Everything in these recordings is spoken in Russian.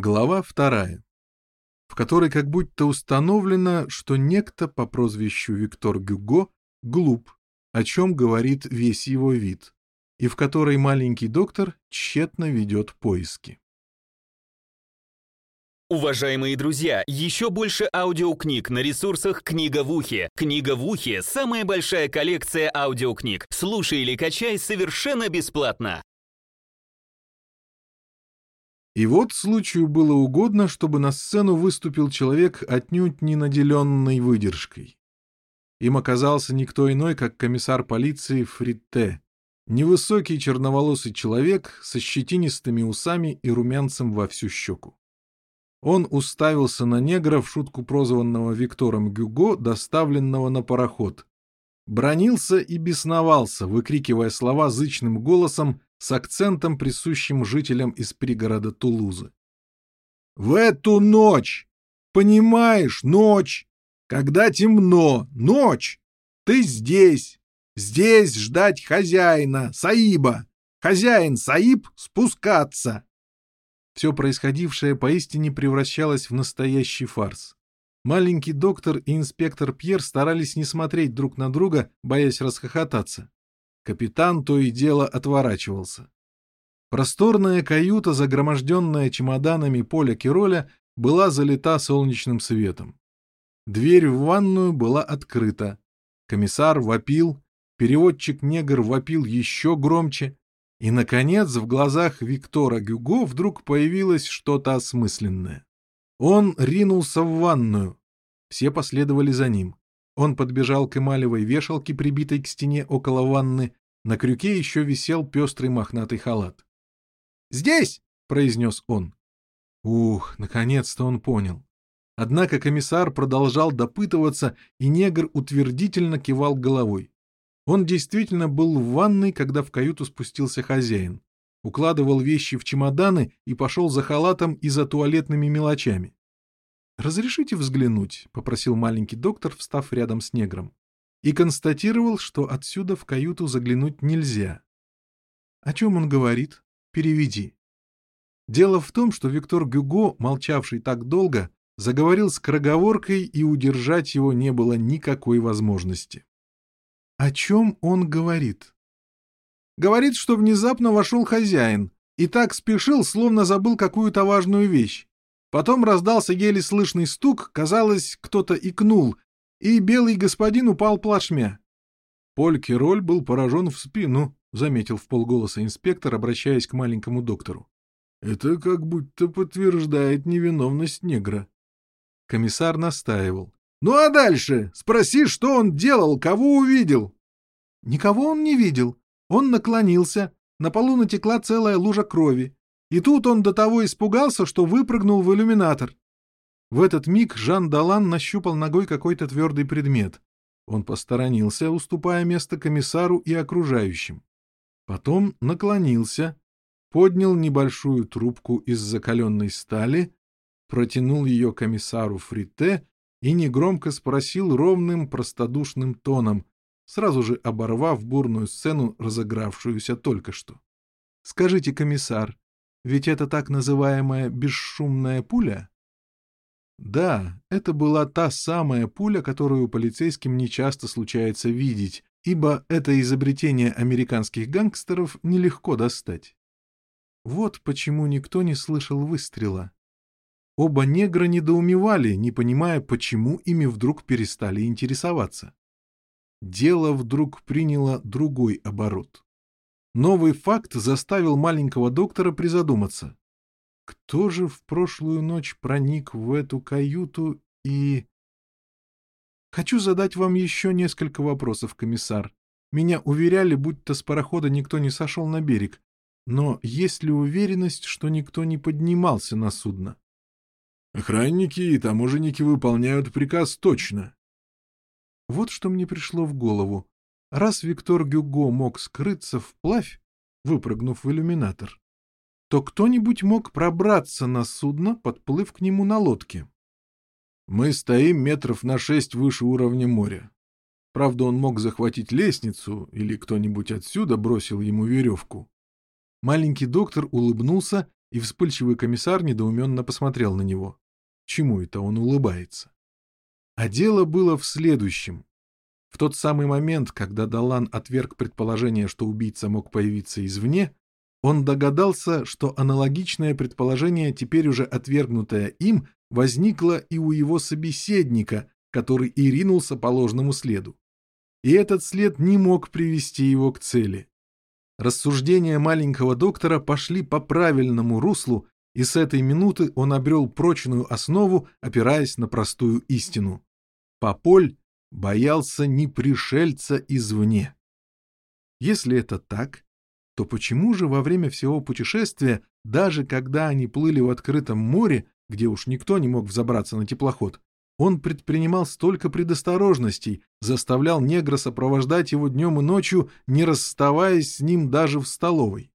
Глава вторая, в которой как будто установлено, что некто по прозвищу Виктор Гюго глуп, о чем говорит весь его вид, и в которой маленький доктор тщетно ведет поиски. Уважаемые друзья, еще больше аудиокниг на ресурсах «Книга в ухе». «Книга в ухе» — самая большая коллекция аудиокниг. Слушай или качай совершенно бесплатно. И вот случаю было угодно, чтобы на сцену выступил человек, отнюдь не наделенный выдержкой. Им оказался никто иной, как комиссар полиции Фритте, невысокий черноволосый человек со щетинистыми усами и румянцем во всю щеку. Он уставился на негра в шутку прозванного Виктором Гюго, доставленного на пароход. Бронился и бесновался, выкрикивая слова зычным голосом, с акцентом, присущим жителям из пригорода Тулузы. «В эту ночь! Понимаешь, ночь! Когда темно, ночь! Ты здесь! Здесь ждать хозяина, Саиба! Хозяин Саиб спускаться!» Все происходившее поистине превращалось в настоящий фарс. Маленький доктор и инспектор Пьер старались не смотреть друг на друга, боясь расхохотаться. Капитан то и дело отворачивался. Просторная каюта, загроможденная чемоданами Поля Кироля, была залита солнечным светом. Дверь в ванную была открыта. Комиссар вопил, переводчик-негр вопил еще громче, и, наконец, в глазах Виктора Гюго вдруг появилось что-то осмысленное. Он ринулся в ванную. Все последовали за ним. Он подбежал к эмалевой вешалке, прибитой к стене около ванны. На крюке еще висел пестрый мохнатый халат. «Здесь!» — произнес он. Ух, наконец-то он понял. Однако комиссар продолжал допытываться, и негр утвердительно кивал головой. Он действительно был в ванной, когда в каюту спустился хозяин. Укладывал вещи в чемоданы и пошел за халатом и за туалетными мелочами. «Разрешите взглянуть?» — попросил маленький доктор, встав рядом с негром. И констатировал, что отсюда в каюту заглянуть нельзя. «О чем он говорит? Переведи». Дело в том, что Виктор Гюго, молчавший так долго, заговорил с кроговоркой, и удержать его не было никакой возможности. О чем он говорит? Говорит, что внезапно вошел хозяин и так спешил, словно забыл какую-то важную вещь. Потом раздался еле слышный стук, казалось, кто-то икнул, и белый господин упал плашмя. Поль Кироль был поражен в спину, заметил в полголоса инспектор, обращаясь к маленькому доктору. Это как будто подтверждает невиновность негра. Комиссар настаивал. «Ну а дальше? Спроси, что он делал, кого увидел?» «Никого он не видел. Он наклонился. На полу натекла целая лужа крови. И тут он до того испугался, что выпрыгнул в иллюминатор. В этот миг Жан Далан нащупал ногой какой-то твердый предмет. Он посторонился, уступая место комиссару и окружающим. Потом наклонился, поднял небольшую трубку из закаленной стали, протянул ее комиссару Фрите и негромко спросил ровным простодушным тоном, сразу же оборвав бурную сцену, разыгравшуюся только что. — Скажите, комиссар, ведь это так называемая бесшумная пуля? Да, это была та самая пуля, которую полицейским нечасто случается видеть, ибо это изобретение американских гангстеров нелегко достать. Вот почему никто не слышал выстрела. Оба негра недоумевали, не понимая, почему ими вдруг перестали интересоваться. Дело вдруг приняло другой оборот. Новый факт заставил маленького доктора призадуматься. Кто же в прошлую ночь проник в эту каюту и... Хочу задать вам еще несколько вопросов, комиссар. Меня уверяли, будто с парохода никто не сошел на берег. Но есть ли уверенность, что никто не поднимался на судно? Охранники и таможенники выполняют приказ точно. Вот что мне пришло в голову. Раз Виктор Гюго мог скрыться вплавь, выпрыгнув в иллюминатор, то кто-нибудь мог пробраться на судно, подплыв к нему на лодке. Мы стоим метров на шесть выше уровня моря. Правда, он мог захватить лестницу, или кто-нибудь отсюда бросил ему веревку. Маленький доктор улыбнулся и вспыльчивый комиссар недоуменно посмотрел на него. Чему это он улыбается? А дело было в следующем. В тот самый момент, когда Далан отверг предположение, что убийца мог появиться извне, он догадался, что аналогичное предположение, теперь уже отвергнутое им, возникло и у его собеседника, который и ринулся по ложному следу. И этот след не мог привести его к цели. Рассуждения маленького доктора пошли по правильному руслу, и с этой минуты он обрел прочную основу, опираясь на простую истину. Пополь боялся не пришельца извне. Если это так, то почему же во время всего путешествия, даже когда они плыли в открытом море, где уж никто не мог взобраться на теплоход, он предпринимал столько предосторожностей, заставлял негра сопровождать его днем и ночью, не расставаясь с ним даже в столовой.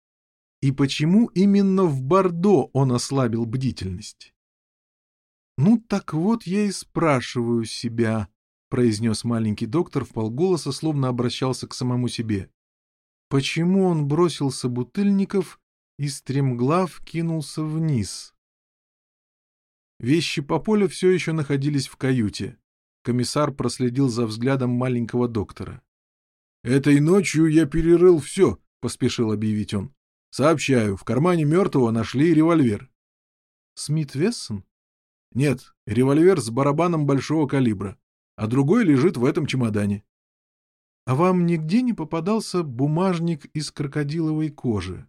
И почему именно в Бордо он ослабил бдительность? «Ну так вот я и спрашиваю себя», — произнес маленький доктор в полголоса, словно обращался к самому себе. «Почему он бросил собутыльников и стремглав кинулся вниз?» Вещи по полю все еще находились в каюте. Комиссар проследил за взглядом маленького доктора. «Этой ночью я перерыл все», — поспешил объявить он. «Сообщаю, в кармане мертвого нашли револьвер». «Смит Вессон?» «Нет, револьвер с барабаном большого калибра, а другой лежит в этом чемодане». «А вам нигде не попадался бумажник из крокодиловой кожи?»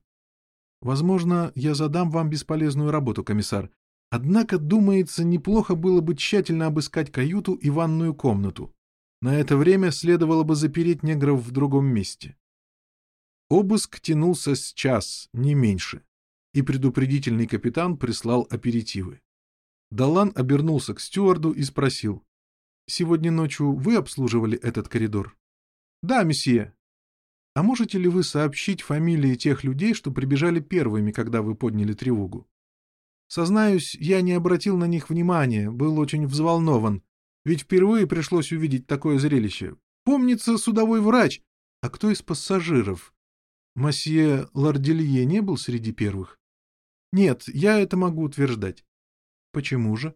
«Возможно, я задам вам бесполезную работу, комиссар, Однако, думается, неплохо было бы тщательно обыскать каюту и ванную комнату. На это время следовало бы запереть негров в другом месте. Обыск тянулся с час, не меньше, и предупредительный капитан прислал аперитивы. Далан обернулся к стюарду и спросил. «Сегодня ночью вы обслуживали этот коридор?» «Да, месье». «А можете ли вы сообщить фамилии тех людей, что прибежали первыми, когда вы подняли тревогу?» Сознаюсь, я не обратил на них внимания, был очень взволнован. Ведь впервые пришлось увидеть такое зрелище. Помнится, судовой врач. А кто из пассажиров? Масье Ларделье не был среди первых? Нет, я это могу утверждать. Почему же?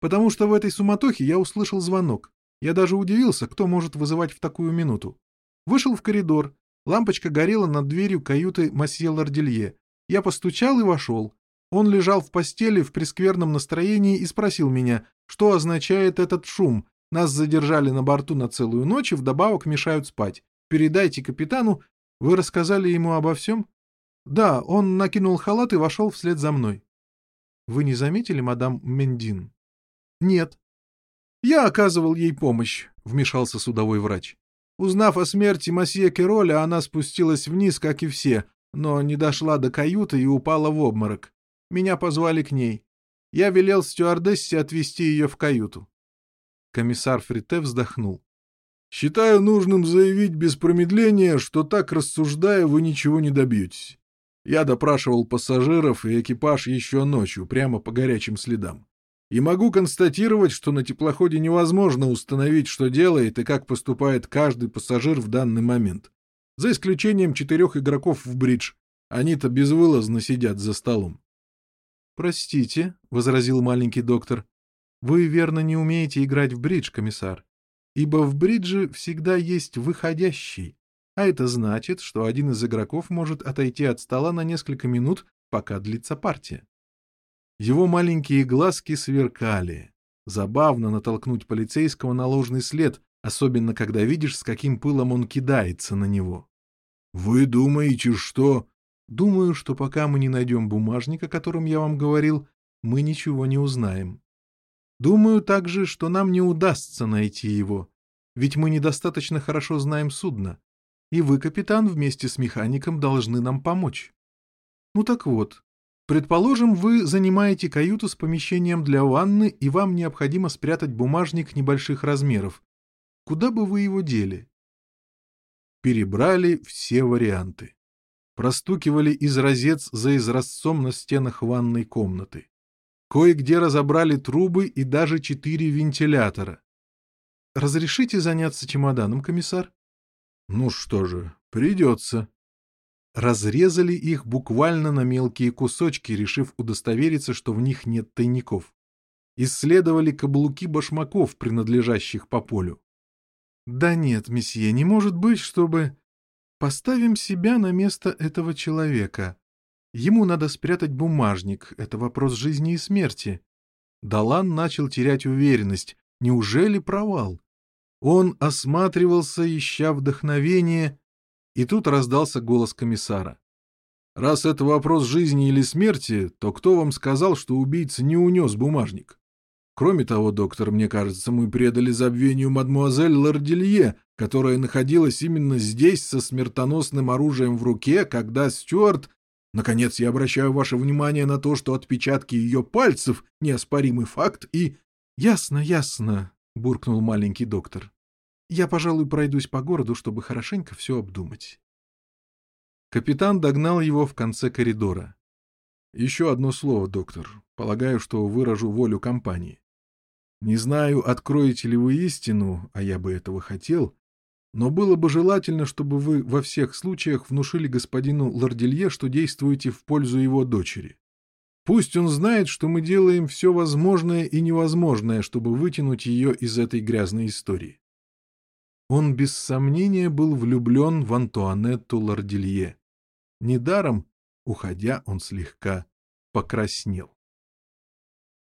Потому что в этой суматохе я услышал звонок. Я даже удивился, кто может вызывать в такую минуту. Вышел в коридор. Лампочка горела над дверью каюты масье Ларделье. Я постучал и вошел. Он лежал в постели в прескверном настроении и спросил меня, что означает этот шум. Нас задержали на борту на целую ночь и вдобавок мешают спать. Передайте капитану. Вы рассказали ему обо всем? Да, он накинул халат и вошел вслед за мной. Вы не заметили, мадам Мендин? Нет. Я оказывал ей помощь, вмешался судовой врач. Узнав о смерти масье Кероля, она спустилась вниз, как и все, но не дошла до каюты и упала в обморок. Меня позвали к ней. Я велел стюардессе отвезти ее в каюту. Комиссар Фрите вздохнул. «Считаю нужным заявить без промедления, что так рассуждая вы ничего не добьетесь. Я допрашивал пассажиров и экипаж еще ночью, прямо по горячим следам. И могу констатировать, что на теплоходе невозможно установить, что делает и как поступает каждый пассажир в данный момент. За исключением четырех игроков в бридж. Они-то безвылазно сидят за столом. «Простите», — возразил маленький доктор, — «вы верно не умеете играть в бридж, комиссар, ибо в бридже всегда есть выходящий, а это значит, что один из игроков может отойти от стола на несколько минут, пока длится партия». Его маленькие глазки сверкали. Забавно натолкнуть полицейского на ложный след, особенно когда видишь, с каким пылом он кидается на него. «Вы думаете, что...» Думаю, что пока мы не найдем бумажник, о котором я вам говорил, мы ничего не узнаем. Думаю также, что нам не удастся найти его, ведь мы недостаточно хорошо знаем судно, и вы, капитан, вместе с механиком должны нам помочь. Ну так вот, предположим, вы занимаете каюту с помещением для ванны, и вам необходимо спрятать бумажник небольших размеров. Куда бы вы его дели? Перебрали все варианты простукивали изразец за изразцом на стенах ванной комнаты. Кое-где разобрали трубы и даже четыре вентилятора. «Разрешите заняться чемоданом, комиссар?» «Ну что же, придется». Разрезали их буквально на мелкие кусочки, решив удостовериться, что в них нет тайников. Исследовали каблуки башмаков, принадлежащих по полю. Да нет, месье, не может быть, чтобы... Поставим себя на место этого человека. Ему надо спрятать бумажник, это вопрос жизни и смерти. Далан начал терять уверенность. Неужели провал? Он осматривался, ища вдохновение, и тут раздался голос комиссара. «Раз это вопрос жизни или смерти, то кто вам сказал, что убийца не унес бумажник? Кроме того, доктор, мне кажется, мы предали забвению мадмуазель Лорделье, которая находилась именно здесь со смертоносным оружием в руке, когда Стюарт... Наконец, я обращаю ваше внимание на то, что отпечатки ее пальцев — неоспоримый факт, и... — Ясно, ясно, — буркнул маленький доктор. Я, пожалуй, пройдусь по городу, чтобы хорошенько все обдумать. Капитан догнал его в конце коридора. Еще одно слово, доктор. Полагаю, что выражу волю компании. Не знаю, откроете ли вы истину, а я бы этого хотел, но было бы желательно, чтобы вы во всех случаях внушили господину Лорделье, что действуете в пользу его дочери. Пусть он знает, что мы делаем все возможное и невозможное, чтобы вытянуть ее из этой грязной истории. Он без сомнения был влюблен в Антуанетту Лорделье. Недаром, уходя, он слегка покраснел.